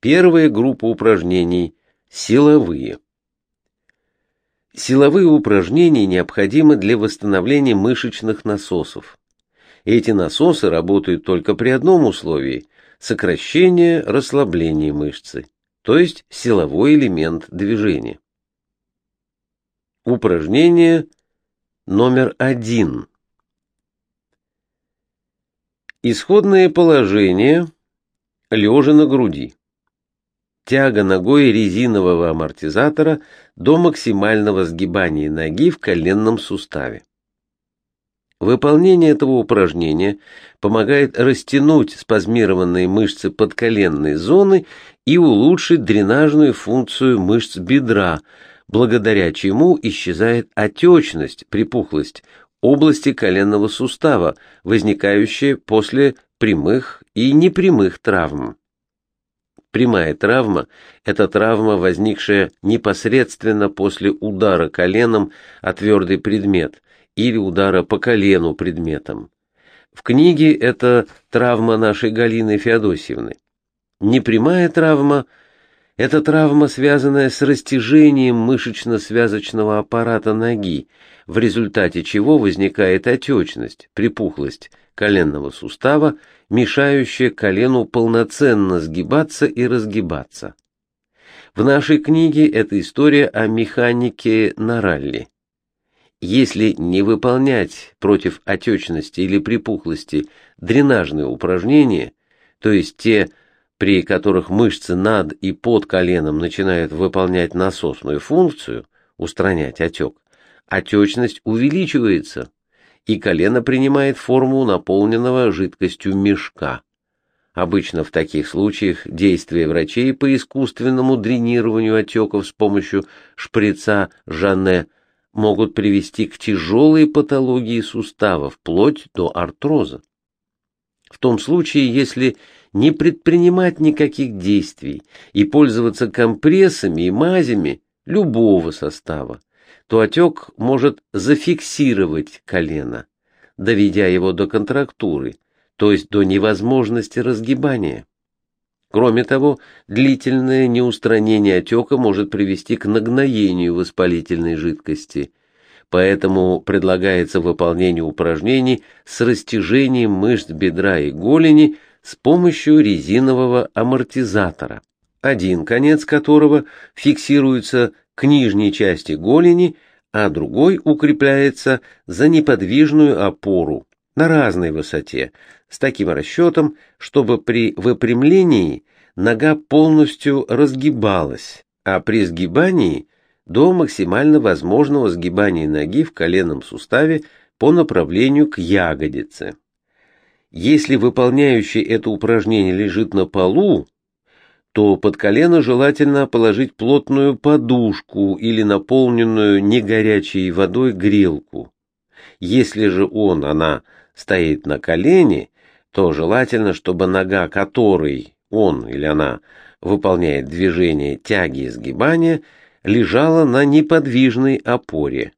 Первая группа упражнений – силовые. Силовые упражнения необходимы для восстановления мышечных насосов. Эти насосы работают только при одном условии – сокращение, расслабление мышцы, то есть силовой элемент движения. Упражнение номер один. Исходное положение – лежа на груди. Тяга ногой резинового амортизатора до максимального сгибания ноги в коленном суставе. Выполнение этого упражнения помогает растянуть спазмированные мышцы подколенной зоны и улучшить дренажную функцию мышц бедра, благодаря чему исчезает отечность, припухлость области коленного сустава, возникающая после прямых и непрямых травм. Прямая травма – это травма, возникшая непосредственно после удара коленом о твердый предмет или удара по колену предметом. В книге это травма нашей Галины Феодосьевны. Непрямая травма – это травма, связанная с растяжением мышечно-связочного аппарата ноги, в результате чего возникает отечность, припухлость коленного сустава, мешающая колену полноценно сгибаться и разгибаться. В нашей книге эта история о механике на ралли. Если не выполнять против отечности или припухлости дренажные упражнения, то есть те при которых мышцы над и под коленом начинают выполнять насосную функцию, устранять отек, отечность увеличивается, и колено принимает форму наполненного жидкостью мешка. Обычно в таких случаях действия врачей по искусственному дренированию отеков с помощью шприца Жанне могут привести к тяжелой патологии суставов, вплоть до артроза. В том случае, если не предпринимать никаких действий и пользоваться компрессами и мазями любого состава, то отек может зафиксировать колено, доведя его до контрактуры, то есть до невозможности разгибания. Кроме того, длительное неустранение отека может привести к нагноению воспалительной жидкости, поэтому предлагается выполнение упражнений с растяжением мышц бедра и голени с помощью резинового амортизатора, один конец которого фиксируется к нижней части голени, а другой укрепляется за неподвижную опору на разной высоте, с таким расчетом, чтобы при выпрямлении нога полностью разгибалась, а при сгибании до максимально возможного сгибания ноги в коленном суставе по направлению к ягодице. Если выполняющий это упражнение лежит на полу, то под колено желательно положить плотную подушку или наполненную негорячей водой грелку. Если же он, она, стоит на колене, то желательно, чтобы нога которой он или она выполняет движение тяги и сгибания, лежала на неподвижной опоре.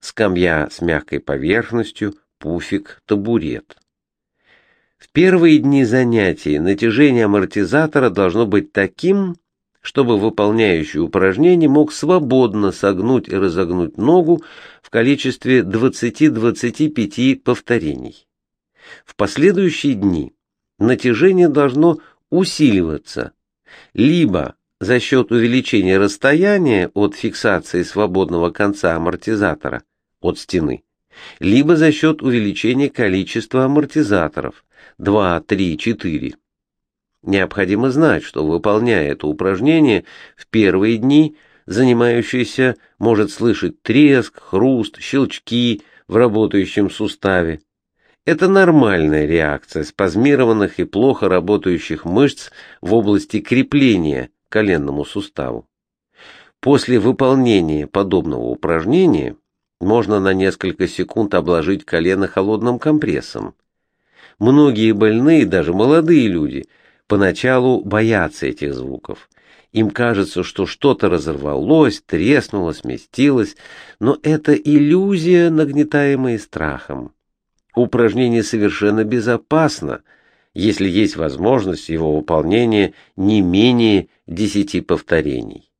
Скамья с мягкой поверхностью, пуфик, табурет. В первые дни занятий натяжение амортизатора должно быть таким, чтобы выполняющий упражнение мог свободно согнуть и разогнуть ногу в количестве 20-25 повторений. В последующие дни натяжение должно усиливаться либо за счет увеличения расстояния от фиксации свободного конца амортизатора от стены, либо за счет увеличения количества амортизаторов, 2, 3, 4. Необходимо знать, что, выполняя это упражнение, в первые дни занимающийся может слышать треск, хруст, щелчки в работающем суставе. Это нормальная реакция спазмированных и плохо работающих мышц в области крепления коленному суставу. После выполнения подобного упражнения можно на несколько секунд обложить колено холодным компрессом. Многие больные, даже молодые люди, поначалу боятся этих звуков. Им кажется, что что-то разорвалось, треснуло, сместилось, но это иллюзия, нагнетаемая страхом. Упражнение совершенно безопасно, если есть возможность его выполнения не менее 10 повторений.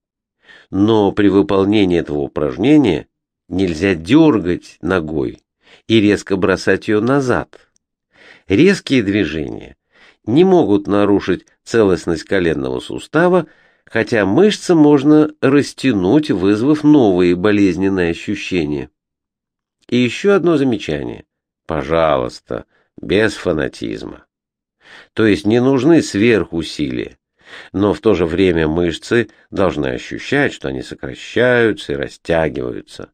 Но при выполнении этого упражнения нельзя дергать ногой и резко бросать ее назад. Резкие движения не могут нарушить целостность коленного сустава, хотя мышцы можно растянуть, вызвав новые болезненные ощущения. И еще одно замечание. Пожалуйста, без фанатизма. То есть не нужны сверхусилия, но в то же время мышцы должны ощущать, что они сокращаются и растягиваются.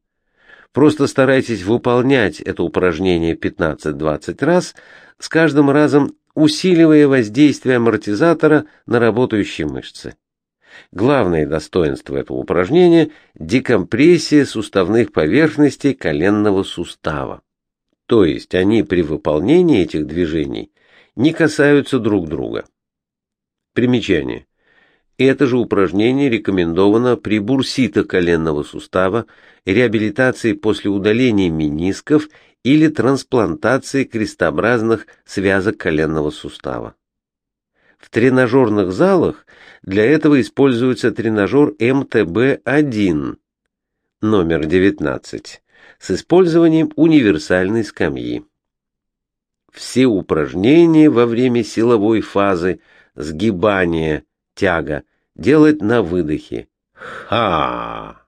Просто старайтесь выполнять это упражнение 15-20 раз, с каждым разом усиливая воздействие амортизатора на работающие мышцы. Главное достоинство этого упражнения – декомпрессия суставных поверхностей коленного сустава. То есть они при выполнении этих движений не касаются друг друга. Примечание. Это же упражнение рекомендовано при бурсито-коленного сустава, реабилитации после удаления менисков или трансплантации крестообразных связок коленного сустава. В тренажерных залах для этого используется тренажер МТБ-1 номер 19 с использованием универсальной скамьи. Все упражнения во время силовой фазы сгибания, тяга делать на выдохе. Ха!